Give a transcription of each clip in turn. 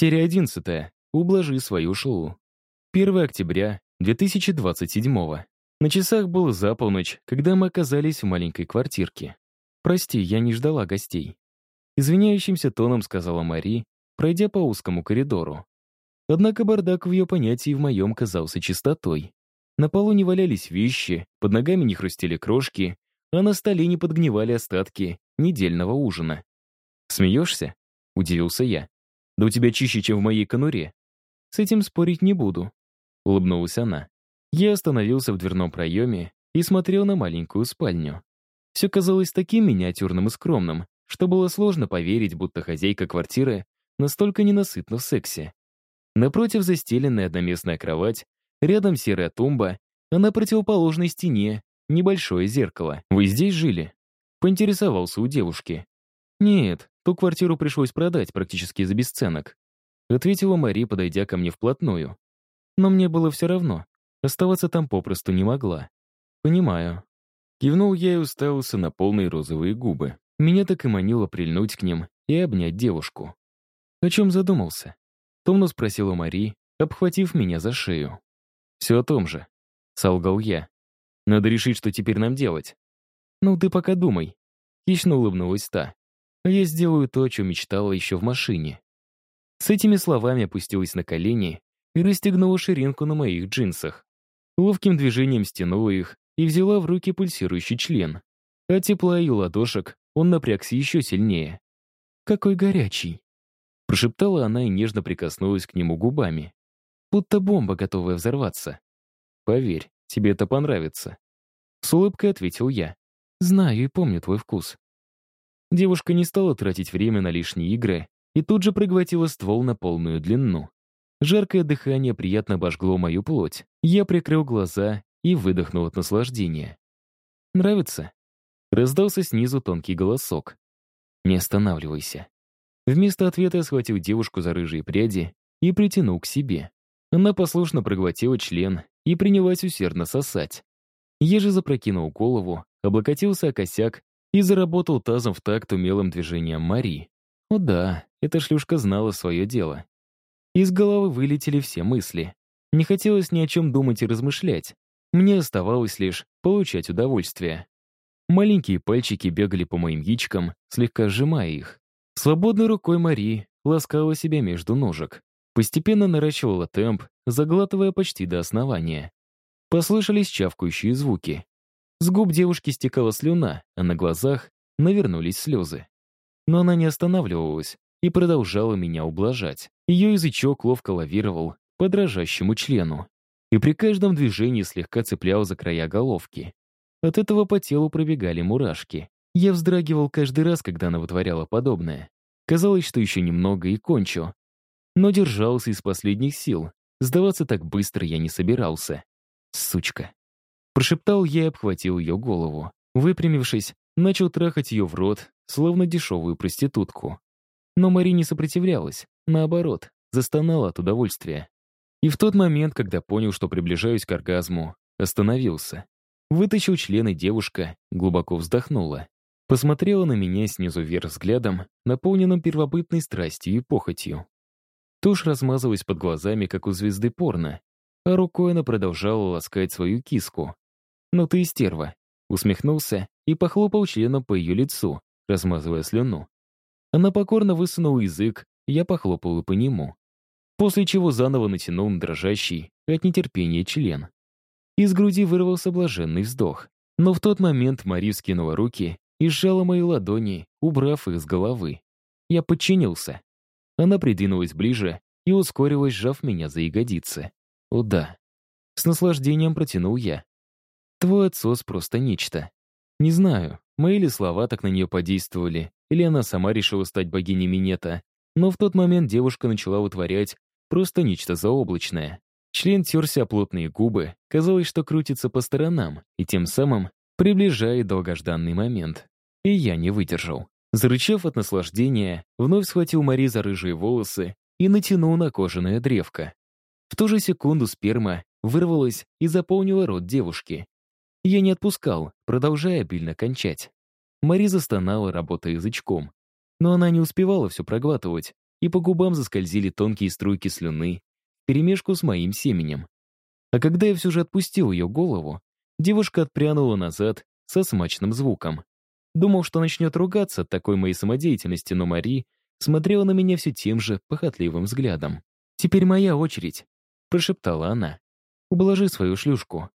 Серия 11. Ублажи свою шоу. 1 октября 2027 На часах было за полночь, когда мы оказались в маленькой квартирке. «Прости, я не ждала гостей». Извиняющимся тоном сказала Мари, пройдя по узкому коридору. Однако бардак в ее понятии в моем казался чистотой. На полу не валялись вещи, под ногами не хрустели крошки, а на столе не подгнивали остатки недельного ужина. «Смеешься?» — удивился я. Да у тебя чище, чем в моей конуре. С этим спорить не буду. Улыбнулась она. Я остановился в дверном проеме и смотрел на маленькую спальню. Все казалось таким миниатюрным и скромным, что было сложно поверить, будто хозяйка квартиры настолько ненасытна в сексе. Напротив застеленная одноместная кровать, рядом серая тумба, а на противоположной стене небольшое зеркало. «Вы здесь жили?» Поинтересовался у девушки. «Нет, Ту квартиру пришлось продать практически за бесценок. Ответила Мари, подойдя ко мне вплотную. Но мне было все равно. Оставаться там попросту не могла. Понимаю. Кивнул я и уставился на полные розовые губы. Меня так и манило прильнуть к ним и обнять девушку. О чем задумался? Томно спросила Мари, обхватив меня за шею. «Все о том же», — солгал я. «Надо решить, что теперь нам делать». «Ну, ты пока думай», — хищно улыбнулась та я сделаю то, о чем мечтала еще в машине. С этими словами опустилась на колени и расстегнула ширинку на моих джинсах. Ловким движением стянула их и взяла в руки пульсирующий член. От тепла ее ладошек он напрягся еще сильнее. «Какой горячий!» Прошептала она и нежно прикоснулась к нему губами. Будто бомба, готовая взорваться. «Поверь, тебе это понравится». С улыбкой ответил я. «Знаю и помню твой вкус. Девушка не стала тратить время на лишние игры и тут же проглотила ствол на полную длину. Жаркое дыхание приятно обожгло мою плоть. Я прикрыл глаза и выдохнул от наслаждения. «Нравится?» Раздался снизу тонкий голосок. «Не останавливайся». Вместо ответа я схватил девушку за рыжие пряди и притянул к себе. Она послушно проглотила член и принялась усердно сосать. Я же запрокинул голову, облокотился о косяк и заработал тазом в такт умелым движением Мари. О да, эта шлюшка знала свое дело. Из головы вылетели все мысли. Не хотелось ни о чем думать и размышлять. Мне оставалось лишь получать удовольствие. Маленькие пальчики бегали по моим яичкам, слегка сжимая их. Свободной рукой Мари ласкала себя между ножек. Постепенно наращивала темп, заглатывая почти до основания. Послышались чавкающие звуки. С губ девушки стекала слюна, а на глазах навернулись слезы. Но она не останавливалась и продолжала меня ублажать. Ее язычок ловко лавировал по дрожащему члену и при каждом движении слегка цеплял за края головки. От этого по телу пробегали мурашки. Я вздрагивал каждый раз, когда она вытворяла подобное. Казалось, что еще немного и кончу. Но держался из последних сил. Сдаваться так быстро я не собирался. Сучка. Прошептал я и обхватил ее голову. Выпрямившись, начал трахать ее в рот, словно дешевую проститутку. Но Мари не сопротивлялась, наоборот, застонала от удовольствия. И в тот момент, когда понял, что приближаюсь к оргазму, остановился. Вытащил члены девушка, глубоко вздохнула. Посмотрела на меня снизу вверх взглядом, наполненным первобытной страстью и похотью. Тушь размазалась под глазами, как у звезды порно, а рукой она продолжала ласкать свою киску. «Ну ты и стерва», усмехнулся и похлопал членом по ее лицу, размазывая слюну. Она покорно высунула язык, я похлопал и по нему. После чего заново натянул на дрожащий от нетерпения член. Из груди вырвался блаженный вздох. Но в тот момент Мари скинула руки и сжала мои ладони, убрав их с головы. Я подчинился. Она придвинулась ближе и ускорилась, сжав меня за ягодицы. О да. С наслаждением протянул я. Твой отсос просто нечто. Не знаю, мои ли слова так на нее подействовали, или она сама решила стать богиней Минета, но в тот момент девушка начала вытворять просто нечто заоблачное. Член терся о плотные губы, казалось, что крутится по сторонам, и тем самым приближает долгожданный момент. И я не выдержал. Зарычав от наслаждения, вновь схватил Мари за рыжие волосы и натянул на кожаное древко. В ту же секунду сперма вырвалась и заполнила рот девушки. Я не отпускал, продолжая обильно кончать. Мари застонала, работая язычком. Но она не успевала все проглатывать. и по губам заскользили тонкие струйки слюны, перемешку с моим семенем. А когда я все же отпустил ее голову, девушка отпрянула назад со смачным звуком. Думал, что начнет ругаться от такой моей самодеятельности, но Мари смотрела на меня все тем же похотливым взглядом. «Теперь моя очередь», — прошептала она. «Ублажи свою шлюшку».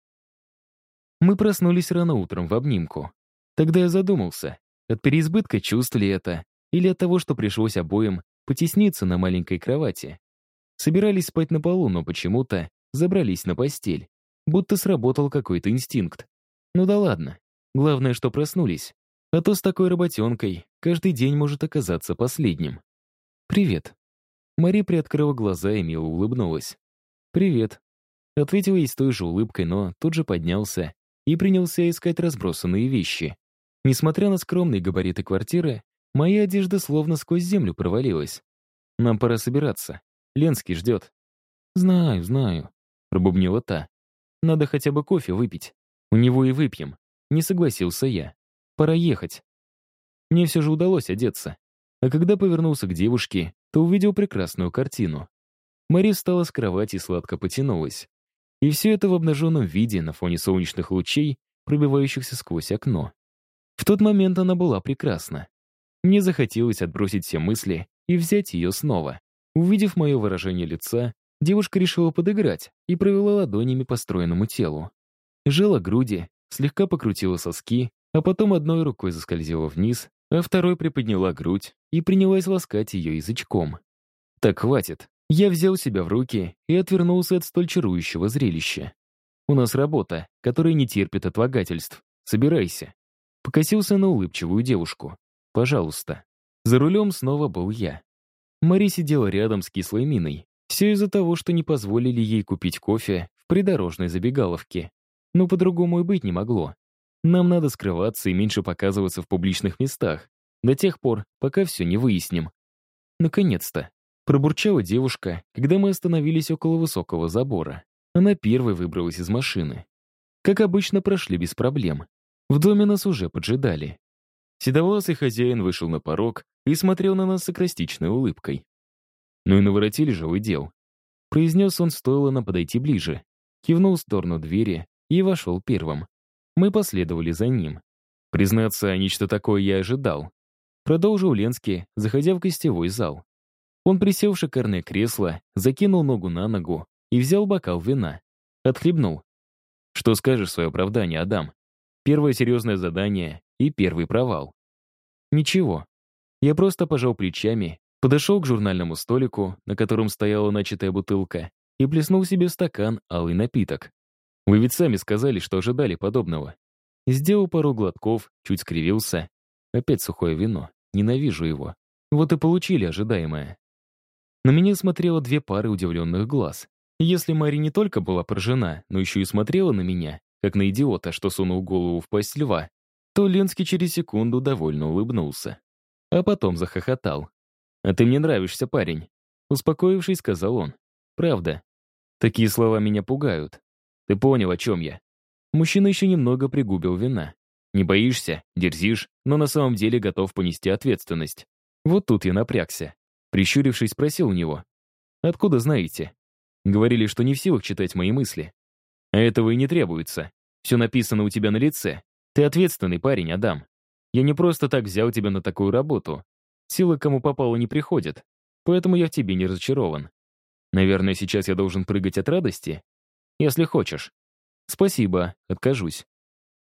Мы проснулись рано утром в обнимку. Тогда я задумался, от переизбытка чувств ли это, или от того, что пришлось обоим потесниться на маленькой кровати. Собирались спать на полу, но почему-то забрались на постель. Будто сработал какой-то инстинкт. Ну да ладно. Главное, что проснулись. А то с такой работенкой каждый день может оказаться последним. «Привет». Мари приоткрыла глаза и мило улыбнулась. «Привет». Ответил ей с той же улыбкой, но тут же поднялся и принялся искать разбросанные вещи. Несмотря на скромные габариты квартиры, моя одежда словно сквозь землю провалилась. Нам пора собираться. Ленский ждет. «Знаю, знаю», — пробубнила та. «Надо хотя бы кофе выпить. У него и выпьем». Не согласился я. «Пора ехать». Мне все же удалось одеться. А когда повернулся к девушке, то увидел прекрасную картину. Мари встала с кровати и сладко потянулась. И все это в обнаженном виде на фоне солнечных лучей, пробивающихся сквозь окно. В тот момент она была прекрасна. Мне захотелось отбросить все мысли и взять ее снова. Увидев мое выражение лица, девушка решила подыграть и провела ладонями по стройному телу. Жила груди, слегка покрутила соски, а потом одной рукой заскользила вниз, а второй приподняла грудь и принялась ласкать ее язычком. Так хватит. Я взял себя в руки и отвернулся от столь чарующего зрелища. «У нас работа, которая не терпит отлагательств. Собирайся». Покосился на улыбчивую девушку. «Пожалуйста». За рулем снова был я. Мари сидела рядом с кислой миной. Все из-за того, что не позволили ей купить кофе в придорожной забегаловке. Но по-другому и быть не могло. Нам надо скрываться и меньше показываться в публичных местах, до тех пор, пока все не выясним. Наконец-то. Пробурчала девушка, когда мы остановились около высокого забора. Она первой выбралась из машины. Как обычно, прошли без проблем. В доме нас уже поджидали. Седовласый хозяин вышел на порог и смотрел на нас с акростичной улыбкой. «Ну и наворотили же вы дел», — произнес он, стоило нам подойти ближе. Кивнул в сторону двери и вошел первым. Мы последовали за ним. Признаться, нечто такое я ожидал. Продолжил Ленский, заходя в гостевой зал. Он присел в шикарное кресло, закинул ногу на ногу и взял бокал вина. Отхлебнул. «Что скажешь свое оправдание, Адам? Первое серьезное задание и первый провал». «Ничего». Я просто пожал плечами, подошел к журнальному столику, на котором стояла начатая бутылка, и плеснул себе стакан алый напиток. Вы ведь сами сказали, что ожидали подобного. Сделал пару глотков, чуть скривился. Опять сухое вино. Ненавижу его. Вот и получили ожидаемое. На меня смотрело две пары удивленных глаз. Если Мари не только была поражена, но еще и смотрела на меня, как на идиота, что сунул голову в пасть льва, то Ленский через секунду довольно улыбнулся. А потом захохотал. «А ты мне нравишься, парень», — успокоившись, сказал он. «Правда. Такие слова меня пугают. Ты понял, о чем я?» Мужчина еще немного пригубил вина. «Не боишься, дерзишь, но на самом деле готов понести ответственность». Вот тут я напрягся. Прищурившись, спросил у него. «Откуда знаете?» Говорили, что не в силах читать мои мысли. А этого и не требуется. Все написано у тебя на лице. Ты ответственный парень, Адам. Я не просто так взял тебя на такую работу. Силы кому попало не приходят. Поэтому я в тебе не разочарован. Наверное, сейчас я должен прыгать от радости? Если хочешь. Спасибо, откажусь.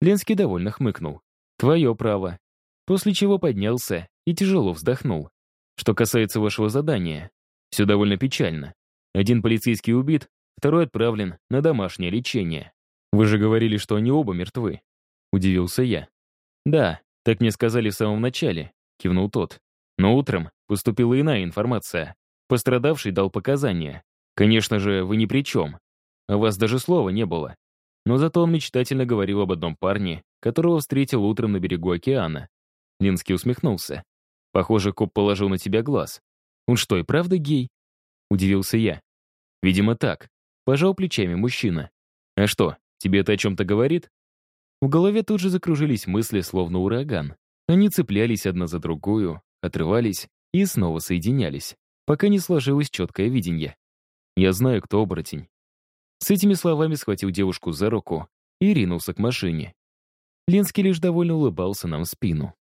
Ленский довольно хмыкнул. Твое право. После чего поднялся и тяжело вздохнул. Что касается вашего задания, все довольно печально. Один полицейский убит, второй отправлен на домашнее лечение. Вы же говорили, что они оба мертвы. Удивился я. Да, так мне сказали в самом начале, кивнул тот. Но утром поступила иная информация. Пострадавший дал показания. Конечно же, вы ни при чем. О вас даже слова не было. Но зато он мечтательно говорил об одном парне, которого встретил утром на берегу океана. Линский усмехнулся. Похоже, коп положил на тебя глаз. Он что, и правда гей? Удивился я. Видимо, так. Пожал плечами мужчина. А что, тебе это о чем-то говорит? В голове тут же закружились мысли, словно ураган. Они цеплялись одна за другую, отрывались и снова соединялись. пока не сложилось четкое видение. «Я знаю, кто оборотень». С этими словами схватил девушку за руку и ринулся к машине. Ленский лишь довольно улыбался нам в спину.